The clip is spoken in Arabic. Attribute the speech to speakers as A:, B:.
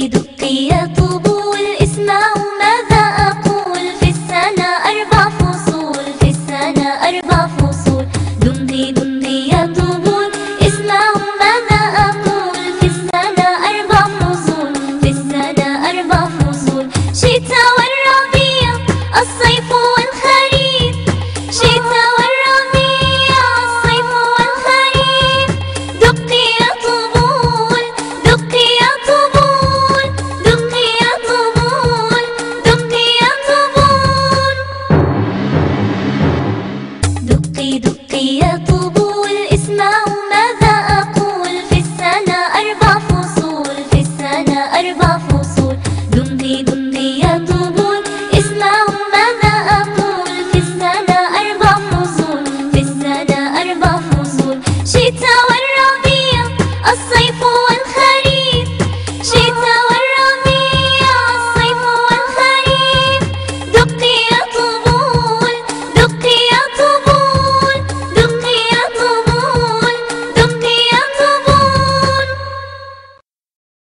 A: ouvido. دقي دقي يطوب الإسماء ماذا أقول في السنة؟ أربع فصول